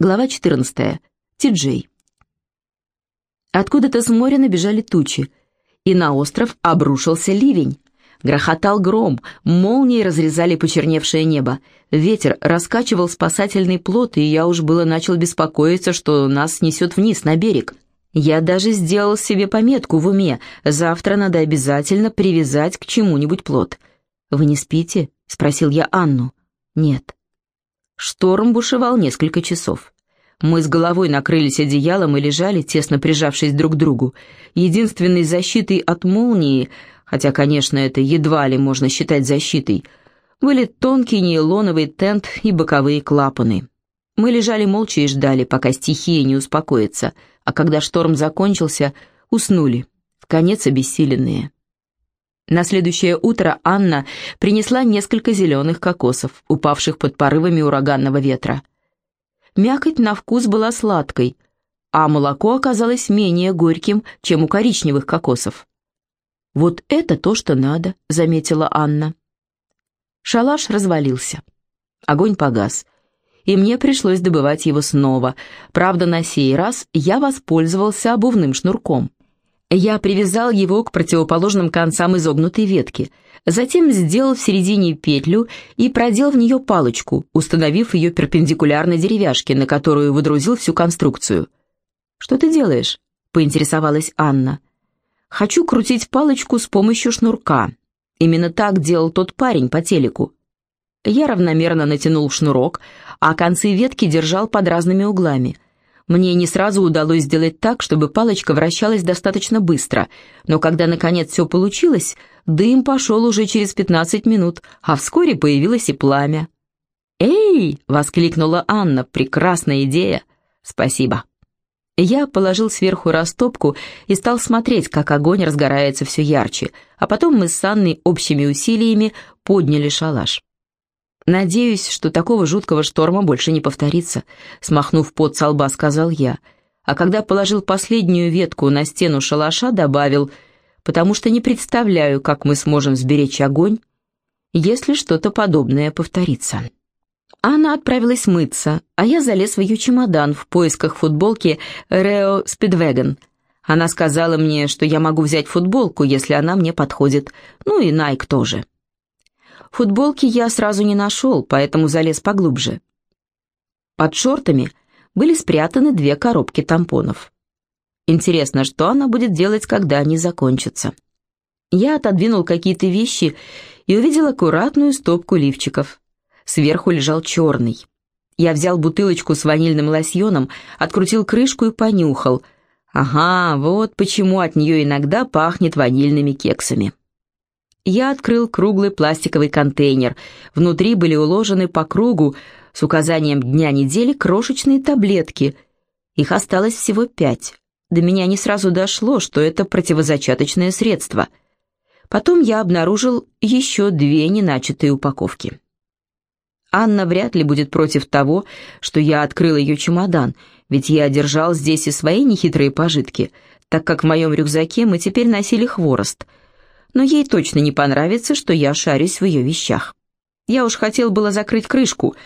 Глава 14. Ти-Джей. Откуда-то с моря набежали тучи, и на остров обрушился ливень. Грохотал гром, молнии разрезали почерневшее небо. Ветер раскачивал спасательный плот, и я уж было начал беспокоиться, что нас несет вниз на берег. Я даже сделал себе пометку в уме. Завтра надо обязательно привязать к чему-нибудь плот. «Вы не спите?» — спросил я Анну. «Нет». Шторм бушевал несколько часов. Мы с головой накрылись одеялом и лежали, тесно прижавшись друг к другу. Единственной защитой от молнии, хотя, конечно, это едва ли можно считать защитой, были тонкий нейлоновый тент и боковые клапаны. Мы лежали молча и ждали, пока стихия не успокоится, а когда шторм закончился, уснули, в конец обессиленные. На следующее утро Анна принесла несколько зеленых кокосов, упавших под порывами ураганного ветра. Мякоть на вкус была сладкой, а молоко оказалось менее горьким, чем у коричневых кокосов. «Вот это то, что надо», — заметила Анна. Шалаш развалился. Огонь погас, и мне пришлось добывать его снова. Правда, на сей раз я воспользовался обувным шнурком. Я привязал его к противоположным концам изогнутой ветки, затем сделал в середине петлю и продел в нее палочку, установив ее перпендикулярно деревяшке, на которую выдрузил всю конструкцию. «Что ты делаешь?» — поинтересовалась Анна. «Хочу крутить палочку с помощью шнурка. Именно так делал тот парень по телеку». Я равномерно натянул шнурок, а концы ветки держал под разными углами — мне не сразу удалось сделать так, чтобы палочка вращалась достаточно быстро, но когда наконец все получилось, дым пошел уже через 15 минут, а вскоре появилось и пламя. «Эй!» — воскликнула Анна. «Прекрасная идея!» «Спасибо!» Я положил сверху растопку и стал смотреть, как огонь разгорается все ярче, а потом мы с Анной общими усилиями подняли шалаш. «Надеюсь, что такого жуткого шторма больше не повторится», — смахнув пот со лба, сказал я. А когда положил последнюю ветку на стену шалаша, добавил, «потому что не представляю, как мы сможем сберечь огонь, если что-то подобное повторится». Анна отправилась мыться, а я залез в ее чемодан в поисках футболки «Рео Спидвеген». Она сказала мне, что я могу взять футболку, если она мне подходит, ну и Найк тоже. Футболки я сразу не нашел, поэтому залез поглубже. Под шортами были спрятаны две коробки тампонов. Интересно, что она будет делать, когда они закончатся. Я отодвинул какие-то вещи и увидел аккуратную стопку лифчиков. Сверху лежал черный. Я взял бутылочку с ванильным лосьоном, открутил крышку и понюхал. Ага, вот почему от нее иногда пахнет ванильными кексами. Я открыл круглый пластиковый контейнер. Внутри были уложены по кругу с указанием дня недели крошечные таблетки. Их осталось всего пять. До меня не сразу дошло, что это противозачаточное средство. Потом я обнаружил еще две неначатые упаковки. Анна вряд ли будет против того, что я открыл ее чемодан, ведь я держал здесь и свои нехитрые пожитки, так как в моем рюкзаке мы теперь носили хворост — но ей точно не понравится, что я шарюсь в ее вещах. Я уж хотел было закрыть крышку,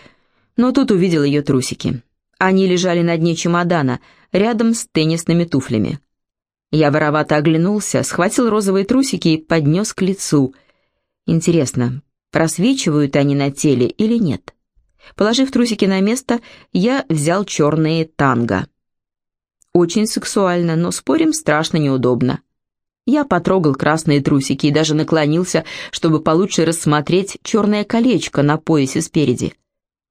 но тут увидел ее трусики. Они лежали на дне чемодана, рядом с теннисными туфлями. Я воровато оглянулся, схватил розовые трусики и поднес к лицу. Интересно, просвечивают они на теле или нет? Положив трусики на место, я взял черные танго. Очень сексуально, но, спорим, страшно неудобно. Я потрогал красные трусики и даже наклонился, чтобы получше рассмотреть черное колечко на поясе спереди.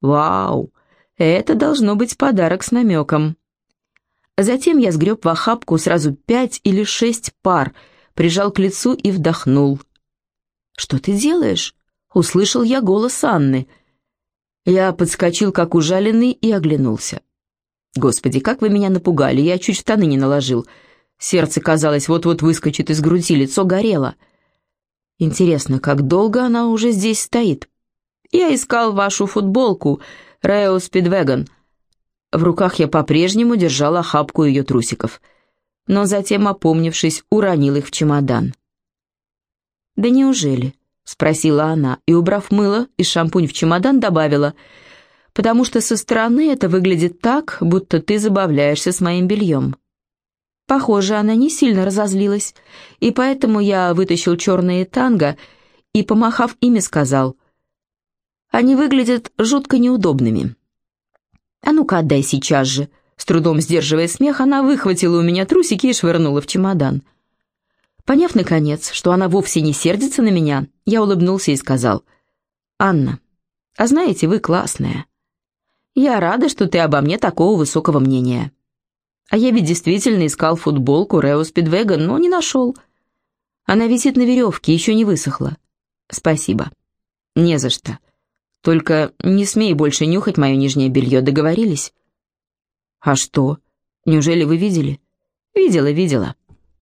Вау! Это должно быть подарок с намеком. Затем я сгреб в охапку сразу пять или шесть пар, прижал к лицу и вдохнул. «Что ты делаешь?» — услышал я голос Анны. Я подскочил, как ужаленный, и оглянулся. «Господи, как вы меня напугали, я чуть штаны не наложил». Сердце, казалось, вот-вот выскочит из груди, лицо горело. Интересно, как долго она уже здесь стоит? Я искал вашу футболку, Рэо Спидвеган. В руках я по-прежнему держал охапку ее трусиков, но затем, опомнившись, уронил их в чемодан. «Да неужели?» — спросила она, и, убрав мыло и шампунь в чемодан, добавила, потому что со стороны это выглядит так, будто ты забавляешься с моим бельем». Похоже, она не сильно разозлилась, и поэтому я вытащил черные танго и, помахав ими, сказал, «Они выглядят жутко неудобными». «А ну-ка, отдай сейчас же!» С трудом сдерживая смех, она выхватила у меня трусики и швырнула в чемодан. Поняв, наконец, что она вовсе не сердится на меня, я улыбнулся и сказал, «Анна, а знаете, вы классная. Я рада, что ты обо мне такого высокого мнения. А я ведь действительно искал футболку Рео Спидвега, но не нашел. Она висит на веревке, еще не высохла. Спасибо. Не за что. Только не смей больше нюхать мое нижнее белье, договорились? А что? Неужели вы видели? Видела, видела.